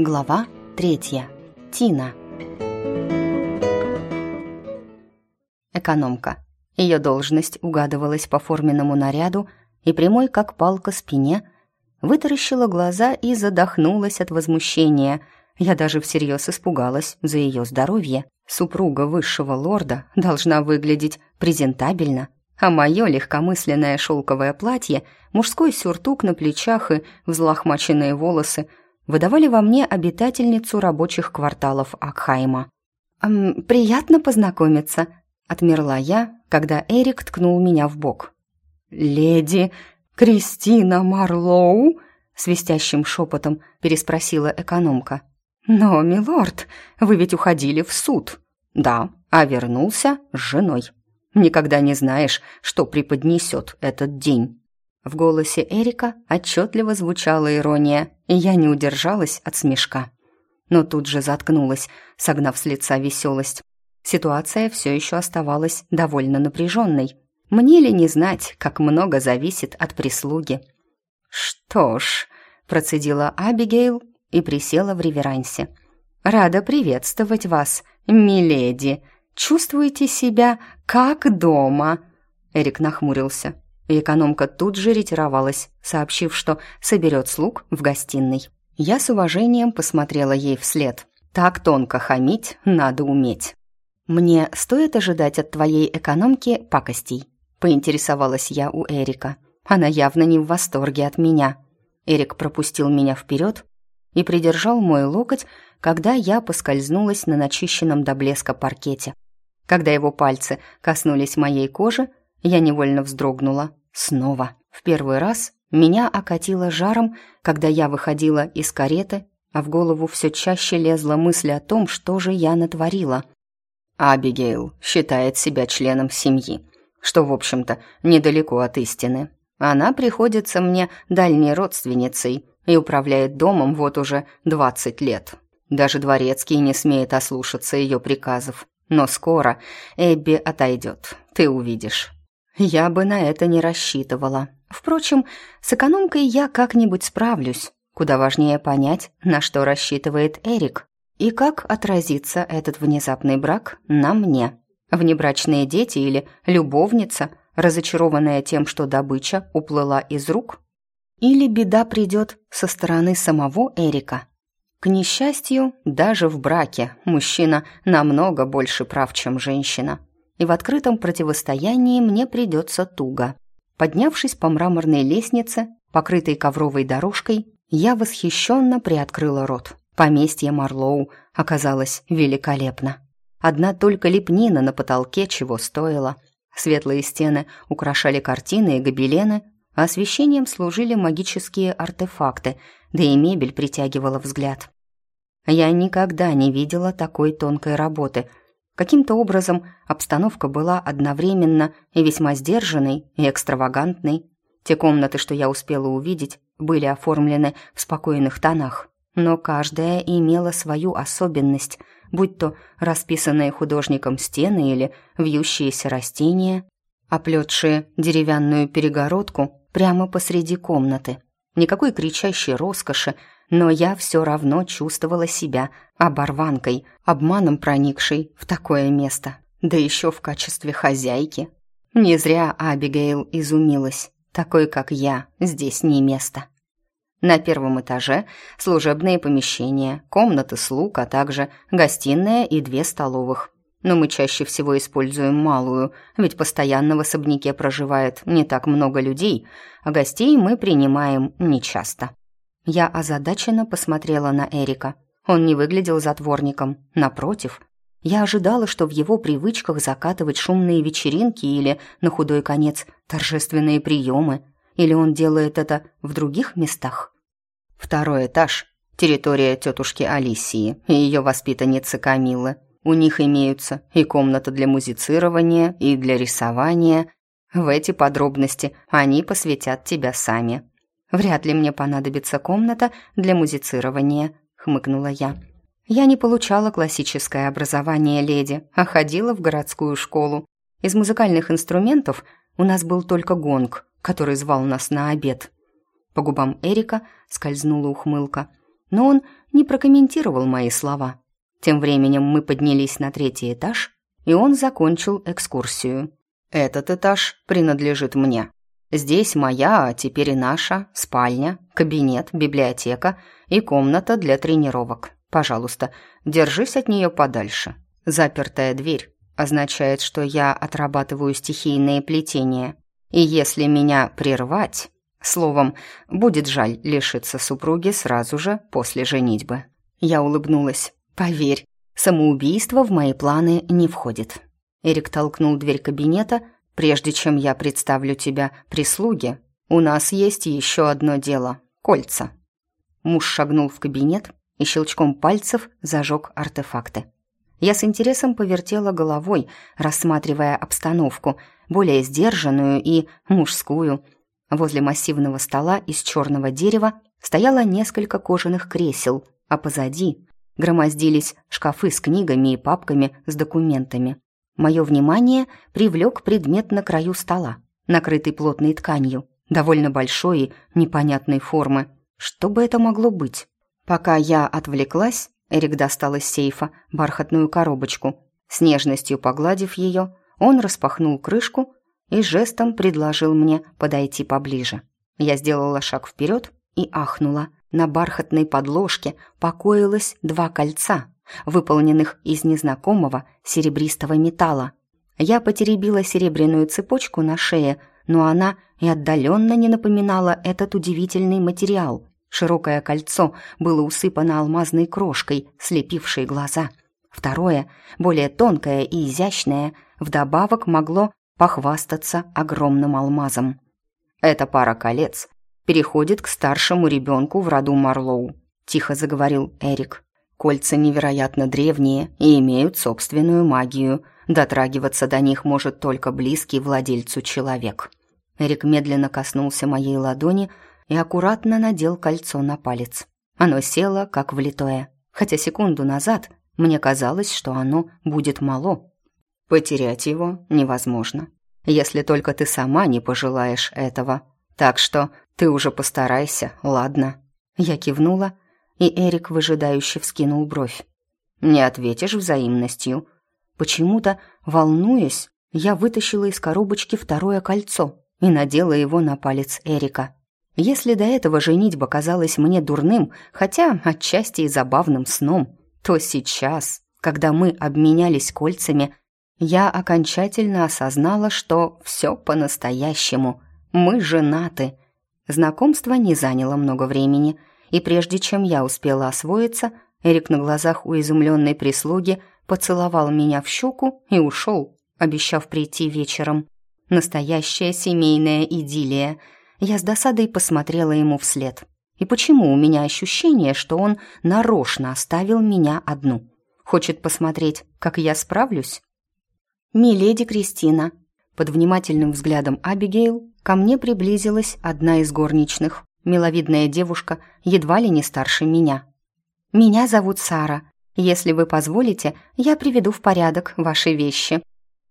Глава третья. Тина. Экономка. Ее должность угадывалась по форменному наряду и прямой, как палка, спине, вытаращила глаза и задохнулась от возмущения. Я даже всерьез испугалась за ее здоровье. Супруга высшего лорда должна выглядеть презентабельно, а мое легкомысленное шелковое платье, мужской сюртук на плечах и взлохмаченные волосы выдавали во мне обитательницу рабочих кварталов Акхайма. «Эм, «Приятно познакомиться», — отмерла я, когда Эрик ткнул меня в бок. «Леди Кристина Марлоу?» — свистящим шепотом переспросила экономка. «Но, милорд, вы ведь уходили в суд». «Да, а вернулся с женой». Никогда не знаешь, что преподнесет этот день». В голосе Эрика отчетливо звучала ирония, и я не удержалась от смешка. Но тут же заткнулась, согнав с лица веселость. Ситуация все еще оставалась довольно напряженной. Мне ли не знать, как много зависит от прислуги? «Что ж», — процедила Абигейл и присела в реверансе. «Рада приветствовать вас, миледи», чувствуете себя как дома?» Эрик нахмурился, и экономка тут же ретировалась, сообщив, что соберет слуг в гостиной. Я с уважением посмотрела ей вслед. «Так тонко хамить надо уметь». «Мне стоит ожидать от твоей экономки пакостей?» — поинтересовалась я у Эрика. Она явно не в восторге от меня. Эрик пропустил меня вперед и придержал мой локоть, когда я поскользнулась на начищенном до блеска паркете. Когда его пальцы коснулись моей кожи, я невольно вздрогнула. Снова. В первый раз меня окатило жаром, когда я выходила из кареты, а в голову все чаще лезла мысль о том, что же я натворила. Абигейл считает себя членом семьи, что, в общем-то, недалеко от истины. Она приходится мне дальней родственницей и управляет домом вот уже двадцать лет. Даже дворецкий не смеет ослушаться ее приказов. Но скоро Эбби отойдет, ты увидишь. Я бы на это не рассчитывала. Впрочем, с экономкой я как-нибудь справлюсь. Куда важнее понять, на что рассчитывает Эрик и как отразится этот внезапный брак на мне. Внебрачные дети или любовница, разочарованная тем, что добыча уплыла из рук? Или беда придет со стороны самого Эрика? К несчастью, даже в браке мужчина намного больше прав, чем женщина. И в открытом противостоянии мне придется туго. Поднявшись по мраморной лестнице, покрытой ковровой дорожкой, я восхищенно приоткрыла рот. Поместье Марлоу оказалось великолепно. Одна только лепнина на потолке чего стоила. Светлые стены украшали картины и гобелены, а освещением служили магические артефакты, да и мебель притягивала взгляд. Я никогда не видела такой тонкой работы. Каким-то образом обстановка была одновременно и весьма сдержанной, и экстравагантной. Те комнаты, что я успела увидеть, были оформлены в спокойных тонах, но каждая имела свою особенность, будь то расписанные художником стены или вьющиеся растения, оплетшие деревянную перегородку прямо посреди комнаты. Никакой кричащей роскоши, но я все равно чувствовала себя оборванкой, обманом проникшей в такое место, да еще в качестве хозяйки. Не зря Абигейл изумилась. Такой, как я, здесь не место. На первом этаже служебные помещения, комнаты слуг, а также гостиная и две столовых но мы чаще всего используем малую, ведь постоянно в особняке проживает не так много людей, а гостей мы принимаем нечасто. Я озадаченно посмотрела на Эрика. Он не выглядел затворником, напротив. Я ожидала, что в его привычках закатывать шумные вечеринки или, на худой конец, торжественные приемы, или он делает это в других местах. Второй этаж – территория тетушки Алисии и ее воспитанницы Камилы – у них имеются и комната для музицирования, и для рисования. В эти подробности они посвятят тебя сами. Вряд ли мне понадобится комната для музицирования, хмыкнула я. Я не получала классическое образование леди, а ходила в городскую школу. Из музыкальных инструментов у нас был только гонг, который звал нас на обед. По губам Эрика скользнула ухмылка. но он не прокомментировал мои слова. Тем временем мы поднялись на третий этаж, и он закончил экскурсию. «Этот этаж принадлежит мне. Здесь моя, а теперь и наша, спальня, кабинет, библиотека и комната для тренировок. Пожалуйста, держись от нее подальше. Запертая дверь означает, что я отрабатываю стихийные плетения. И если меня прервать, словом, будет жаль лишиться супруги сразу же после женитьбы. Я улыбнулась. Поверь, самоубийство в мои планы не входит. Эрик толкнул дверь кабинета. Прежде чем я представлю тебя прислуге, у нас есть еще одно дело кольца. Муж шагнул в кабинет и щелчком пальцев зажег артефакты. Я с интересом повертела головой, рассматривая обстановку, более сдержанную и мужскую. Возле массивного стола из черного дерева стояло несколько кожаных кресел, а позади громоздились шкафы с книгами и папками с документами. Мое внимание привлек предмет на краю стола, накрытый плотной тканью, довольно большой и непонятной формы. Что бы это могло быть? Пока я отвлеклась, Эрик достал из сейфа бархатную коробочку. С нежностью погладив ее, он распахнул крышку и жестом предложил мне подойти поближе. Я сделала шаг вперед и ахнула. На бархатной подложке покоилось два кольца, выполненных из незнакомого серебристого металла. Я потеребила серебряную цепочку на шее, но она и отдаленно не напоминала этот удивительный материал. Широкое кольцо было усыпано алмазной крошкой, слепившей глаза. Второе, более тонкое и изящное, вдобавок могло похвастаться огромным алмазом. Эта пара колец переходит к старшему ребенку в роду Марлоу», — тихо заговорил Эрик. «Кольца невероятно древние и имеют собственную магию. Дотрагиваться до них может только близкий владельцу человек». Эрик медленно коснулся моей ладони, — и аккуратно надел кольцо на палец. Оно село, как влитое, хотя секунду назад мне казалось, что оно будет мало. Потерять его невозможно, если только ты сама не пожелаешь этого. Так что ты уже постарайся, ладно?» Я кивнула, и Эрик выжидающе вскинул бровь. «Не ответишь взаимностью?» Почему-то, волнуясь, я вытащила из коробочки второе кольцо и надела его на палец Эрика. Если до этого женитьба казалась мне дурным, хотя отчасти и забавным сном, то сейчас, когда мы обменялись кольцами, я окончательно осознала, что все по-настоящему. Мы женаты. Знакомство не заняло много времени, и прежде чем я успела освоиться, Эрик на глазах у изумленной прислуги поцеловал меня в щеку и ушел, обещав прийти вечером. Настоящая семейная идиллия — я с досадой посмотрела ему вслед. И почему у меня ощущение, что он нарочно оставил меня одну? Хочет посмотреть, как я справлюсь? «Миледи Кристина», под внимательным взглядом Абигейл ко мне приблизилась одна из горничных, миловидная девушка, едва ли не старше меня. «Меня зовут Сара. Если вы позволите, я приведу в порядок ваши вещи».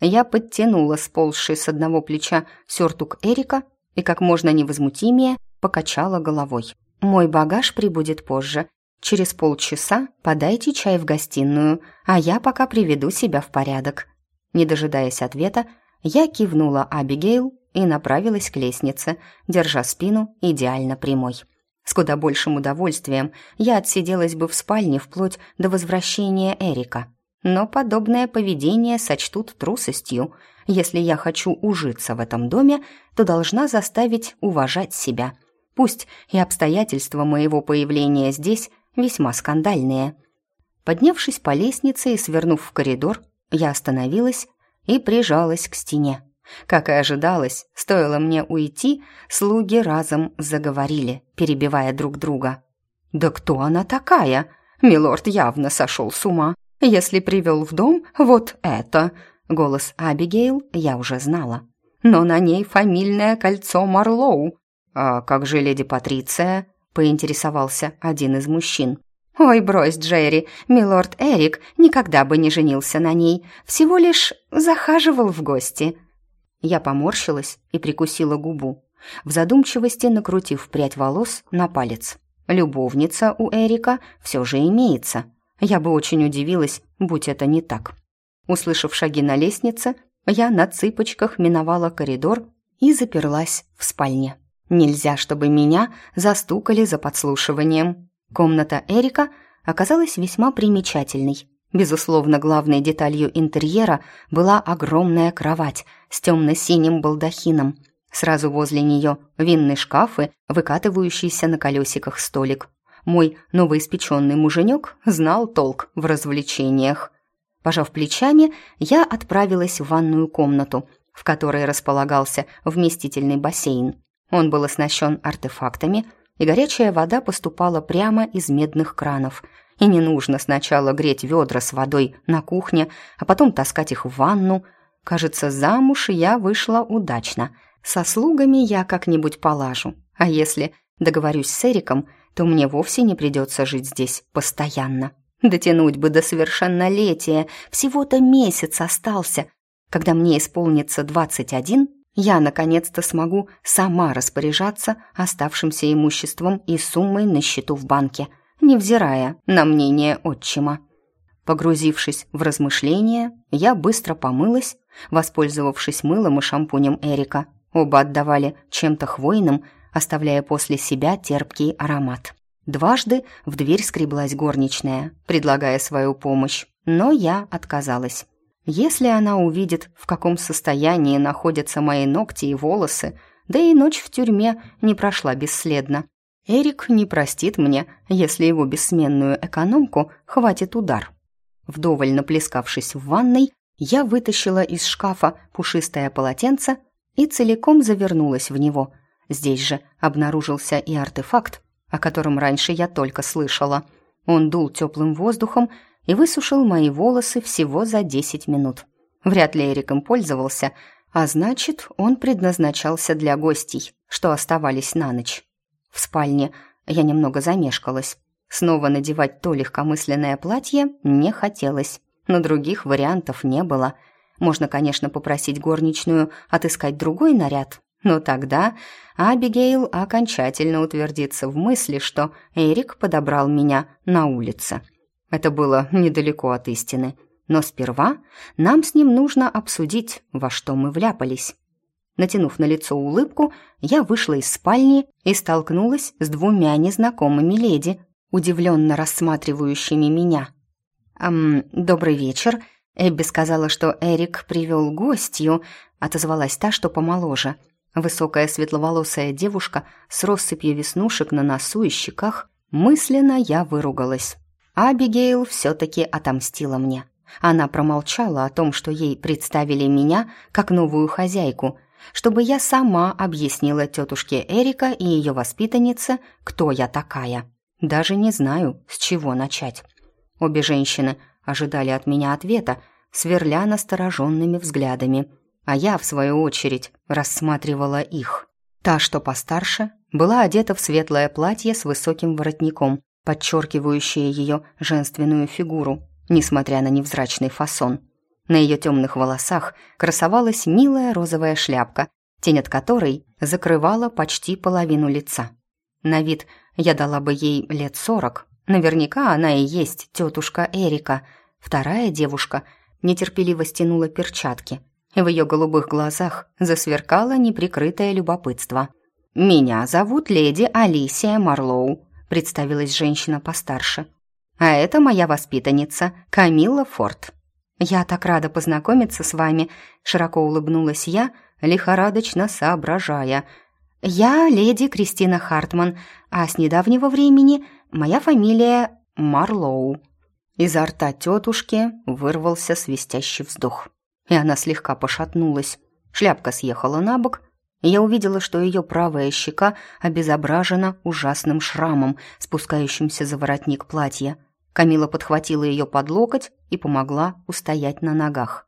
Я подтянула сползший с одного плеча сюртук Эрика и как можно невозмутимее покачала головой. «Мой багаж прибудет позже. Через полчаса подайте чай в гостиную, а я пока приведу себя в порядок». Не дожидаясь ответа, я кивнула Абигейл и направилась к лестнице, держа спину идеально прямой. С куда большим удовольствием я отсиделась бы в спальне вплоть до возвращения Эрика. Но подобное поведение сочтут трусостью – если я хочу ужиться в этом доме, то должна заставить уважать себя. Пусть и обстоятельства моего появления здесь весьма скандальные. Поднявшись по лестнице и свернув в коридор, я остановилась и прижалась к стене. Как и ожидалось, стоило мне уйти, слуги разом заговорили, перебивая друг друга. «Да кто она такая? Милорд явно сошел с ума, если привел в дом вот это!» Голос Абигейл я уже знала. Но на ней фамильное кольцо Марлоу. «А как же леди Патриция?» — поинтересовался один из мужчин. «Ой, брось, Джерри, милорд Эрик никогда бы не женился на ней, всего лишь захаживал в гости». Я поморщилась и прикусила губу, в задумчивости накрутив прядь волос на палец. Любовница у Эрика все же имеется. Я бы очень удивилась, будь это не так. Услышав шаги на лестнице, я на цыпочках миновала коридор и заперлась в спальне. Нельзя, чтобы меня застукали за подслушиванием. Комната Эрика оказалась весьма примечательной. Безусловно, главной деталью интерьера была огромная кровать с темно-синим балдахином. Сразу возле нее винный шкаф и выкатывающийся на колесиках столик. Мой новоиспеченный муженек знал толк в развлечениях. Пожав плечами, я отправилась в ванную комнату, в которой располагался вместительный бассейн. Он был оснащен артефактами, и горячая вода поступала прямо из медных кранов. И не нужно сначала греть ведра с водой на кухне, а потом таскать их в ванну. Кажется, замуж я вышла удачно. Со слугами я как-нибудь полажу. А если договорюсь с Эриком, то мне вовсе не придется жить здесь постоянно. Дотянуть бы до совершеннолетия, всего-то месяц остался. Когда мне исполнится двадцать один, я наконец-то смогу сама распоряжаться оставшимся имуществом и суммой на счету в банке, невзирая на мнение отчима. Погрузившись в размышления, я быстро помылась, воспользовавшись мылом и шампунем Эрика. Оба отдавали чем-то хвойным, оставляя после себя терпкий аромат. Дважды в дверь скреблась горничная, предлагая свою помощь, но я отказалась. Если она увидит, в каком состоянии находятся мои ногти и волосы, да и ночь в тюрьме не прошла бесследно. Эрик не простит мне, если его бессменную экономку хватит удар. Вдоволь наплескавшись в ванной, я вытащила из шкафа пушистое полотенце и целиком завернулась в него. Здесь же обнаружился и артефакт, о котором раньше я только слышала. Он дул теплым воздухом и высушил мои волосы всего за 10 минут. Вряд ли Эрик им пользовался, а значит, он предназначался для гостей, что оставались на ночь. В спальне я немного замешкалась. Снова надевать то легкомысленное платье не хотелось, но других вариантов не было. Можно, конечно, попросить горничную отыскать другой наряд, но тогда Абигейл окончательно утвердится в мысли, что Эрик подобрал меня на улице. Это было недалеко от истины. Но сперва нам с ним нужно обсудить, во что мы вляпались. Натянув на лицо улыбку, я вышла из спальни и столкнулась с двумя незнакомыми леди, удивленно рассматривающими меня. «Эм, добрый вечер», Эбби сказала, что Эрик привел гостью, отозвалась та, что помоложе. Высокая светловолосая девушка с россыпью веснушек на носу и щеках. Мысленно я выругалась. Абигейл все-таки отомстила мне. Она промолчала о том, что ей представили меня как новую хозяйку, чтобы я сама объяснила тетушке Эрика и ее воспитаннице, кто я такая. Даже не знаю, с чего начать. Обе женщины ожидали от меня ответа, сверля настороженными взглядами, а я, в свою очередь, рассматривала их. Та, что постарше, была одета в светлое платье с высоким воротником, подчеркивающее ее женственную фигуру, несмотря на невзрачный фасон. На ее темных волосах красовалась милая розовая шляпка, тень от которой закрывала почти половину лица. На вид я дала бы ей лет сорок. Наверняка она и есть тетушка Эрика. Вторая девушка нетерпеливо стянула перчатки. В ее голубых глазах засверкало неприкрытое любопытство. «Меня зовут леди Алисия Марлоу», представилась женщина постарше. «А это моя воспитанница, Камилла Форд». «Я так рада познакомиться с вами», — широко улыбнулась я, лихорадочно соображая. «Я леди Кристина Хартман, а с недавнего времени моя фамилия Марлоу». Изо рта тетушки вырвался свистящий вздох, и она слегка пошатнулась. Шляпка съехала на бок, я увидела, что ее правая щека обезображена ужасным шрамом, спускающимся за воротник платья. Камила подхватила ее под локоть и помогла устоять на ногах.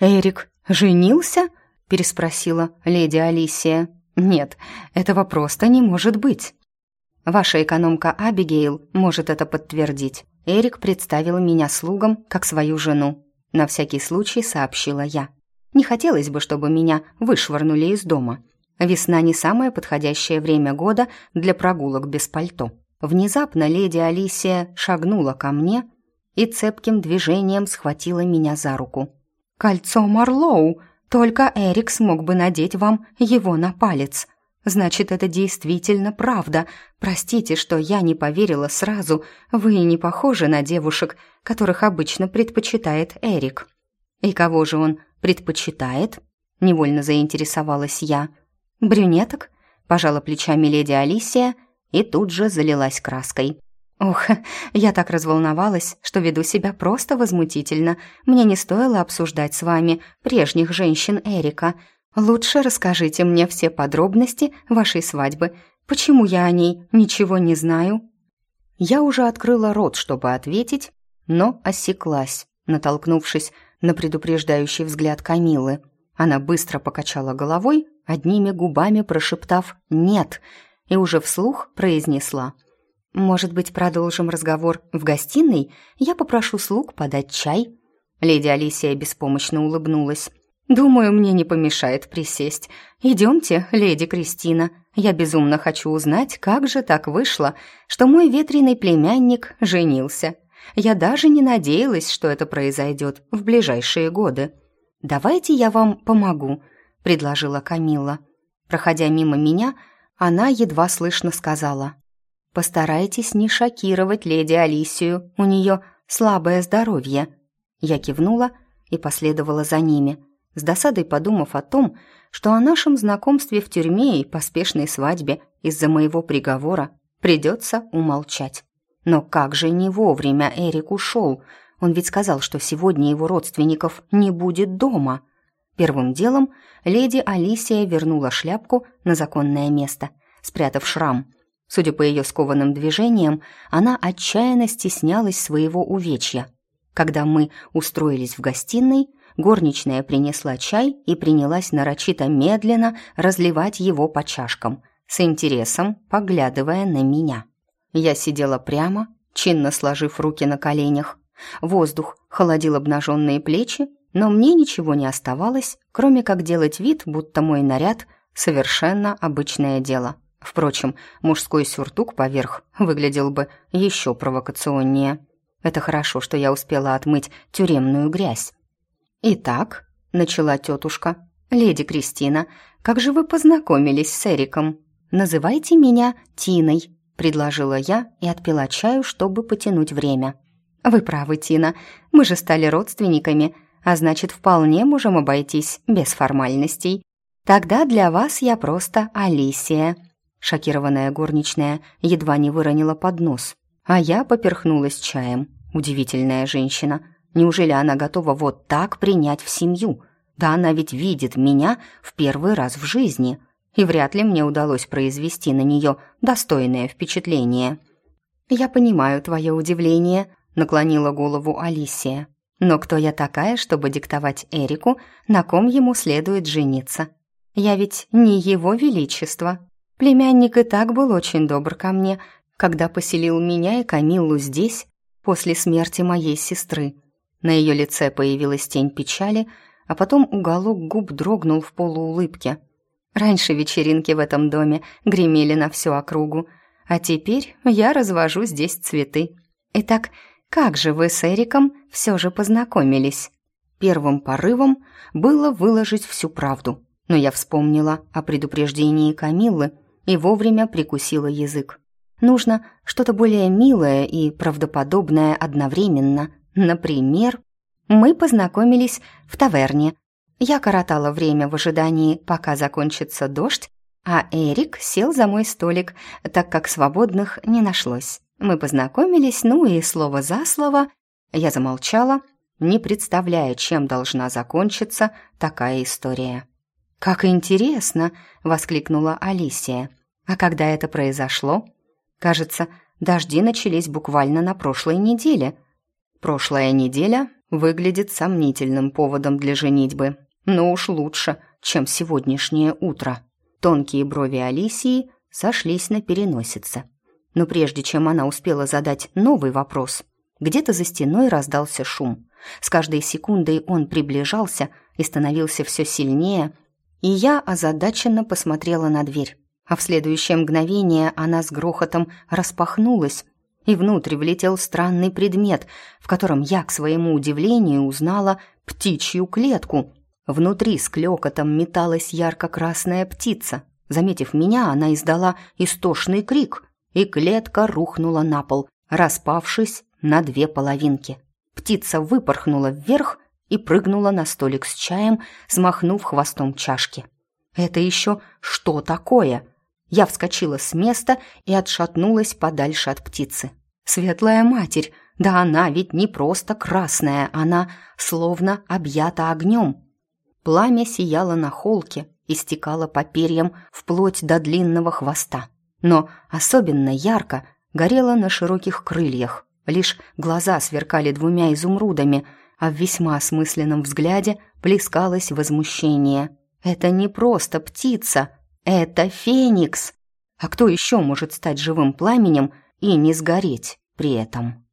«Эрик женился?» — переспросила леди Алисия. «Нет, этого просто не может быть». «Ваша экономка Абигейл может это подтвердить. Эрик представил меня слугам как свою жену. На всякий случай сообщила я. Не хотелось бы, чтобы меня вышвырнули из дома. Весна не самое подходящее время года для прогулок без пальто. Внезапно леди Алисия шагнула ко мне и цепким движением схватила меня за руку. «Кольцо Марлоу! Только Эрик смог бы надеть вам его на палец. Значит, это действительно правда. Простите, что я не поверила сразу. Вы не похожи на девушек, которых обычно предпочитает Эрик». «И кого же он предпочитает?» — невольно заинтересовалась я. «Брюнеток?» — пожала плечами леди Алисия и тут же залилась краской. «Ох, я так разволновалась, что веду себя просто возмутительно. Мне не стоило обсуждать с вами прежних женщин Эрика. Лучше расскажите мне все подробности вашей свадьбы. Почему я о ней ничего не знаю?» Я уже открыла рот, чтобы ответить, но осеклась, натолкнувшись на предупреждающий взгляд Камилы. Она быстро покачала головой, одними губами прошептав «нет», и уже вслух произнесла «Может быть, продолжим разговор в гостиной? Я попрошу слуг подать чай». Леди Алисия беспомощно улыбнулась. «Думаю, мне не помешает присесть. Идемте, леди Кристина. Я безумно хочу узнать, как же так вышло, что мой ветреный племянник женился. Я даже не надеялась, что это произойдет в ближайшие годы. Давайте я вам помогу», — предложила Камила. Проходя мимо меня, она едва слышно сказала. «Постарайтесь не шокировать леди Алисию, у нее слабое здоровье». Я кивнула и последовала за ними, с досадой подумав о том, что о нашем знакомстве в тюрьме и поспешной свадьбе из-за моего приговора придется умолчать. Но как же не вовремя Эрик ушел? Он ведь сказал, что сегодня его родственников не будет дома. Первым делом леди Алисия вернула шляпку на законное место, спрятав шрам. Судя по ее скованным движениям, она отчаянно стеснялась своего увечья. Когда мы устроились в гостиной, горничная принесла чай и принялась нарочито медленно разливать его по чашкам, с интересом поглядывая на меня. Я сидела прямо, чинно сложив руки на коленях. Воздух холодил обнаженные плечи но мне ничего не оставалось, кроме как делать вид, будто мой наряд — совершенно обычное дело. Впрочем, мужской сюртук поверх выглядел бы еще провокационнее. Это хорошо, что я успела отмыть тюремную грязь. «Итак», — начала тетушка, — «леди Кристина, как же вы познакомились с Эриком? Называйте меня Тиной», — предложила я и отпила чаю, чтобы потянуть время. «Вы правы, Тина, мы же стали родственниками», — а значит, вполне можем обойтись без формальностей. Тогда для вас я просто Алисия». Шокированная горничная едва не выронила поднос, а я поперхнулась чаем. Удивительная женщина. Неужели она готова вот так принять в семью? Да она ведь видит меня в первый раз в жизни, и вряд ли мне удалось произвести на нее достойное впечатление. «Я понимаю твое удивление», — наклонила голову Алисия. Но кто я такая, чтобы диктовать Эрику, на ком ему следует жениться? Я ведь не его величество. Племянник и так был очень добр ко мне, когда поселил меня и Камиллу здесь после смерти моей сестры. На ее лице появилась тень печали, а потом уголок губ дрогнул в полуулыбке. Раньше вечеринки в этом доме гремели на всю округу, а теперь я развожу здесь цветы. Итак, как же вы с Эриком все же познакомились?» Первым порывом было выложить всю правду, но я вспомнила о предупреждении Камиллы и вовремя прикусила язык. Нужно что-то более милое и правдоподобное одновременно. Например, мы познакомились в таверне. Я коротала время в ожидании, пока закончится дождь, а Эрик сел за мой столик, так как свободных не нашлось. Мы познакомились, ну и слово за слово. Я замолчала, не представляя, чем должна закончиться такая история. «Как интересно!» — воскликнула Алисия. «А когда это произошло?» «Кажется, дожди начались буквально на прошлой неделе». «Прошлая неделя выглядит сомнительным поводом для женитьбы, но уж лучше, чем сегодняшнее утро». Тонкие брови Алисии сошлись на переносице. Но прежде чем она успела задать новый вопрос, где-то за стеной раздался шум. С каждой секундой он приближался и становился все сильнее, и я озадаченно посмотрела на дверь. а в следующее мгновение она с грохотом распахнулась, и внутрь влетел странный предмет, в котором я, к своему удивлению, узнала птичью клетку. Внутри с клёкотом металась ярко-красная птица. Заметив меня, она издала истошный крик, и клетка рухнула на пол, распавшись на две половинки. Птица выпорхнула вверх и прыгнула на столик с чаем, смахнув хвостом чашки. «Это еще что такое?» Я вскочила с места и отшатнулась подальше от птицы. «Светлая матерь! Да она ведь не просто красная, она словно объята огнем!» Пламя сияло на холке и стекало по перьям вплоть до длинного хвоста. Но особенно ярко горело на широких крыльях. Лишь глаза сверкали двумя изумрудами, а в весьма осмысленном взгляде плескалось возмущение. «Это не просто птица, это феникс! А кто еще может стать живым пламенем и не сгореть при этом?»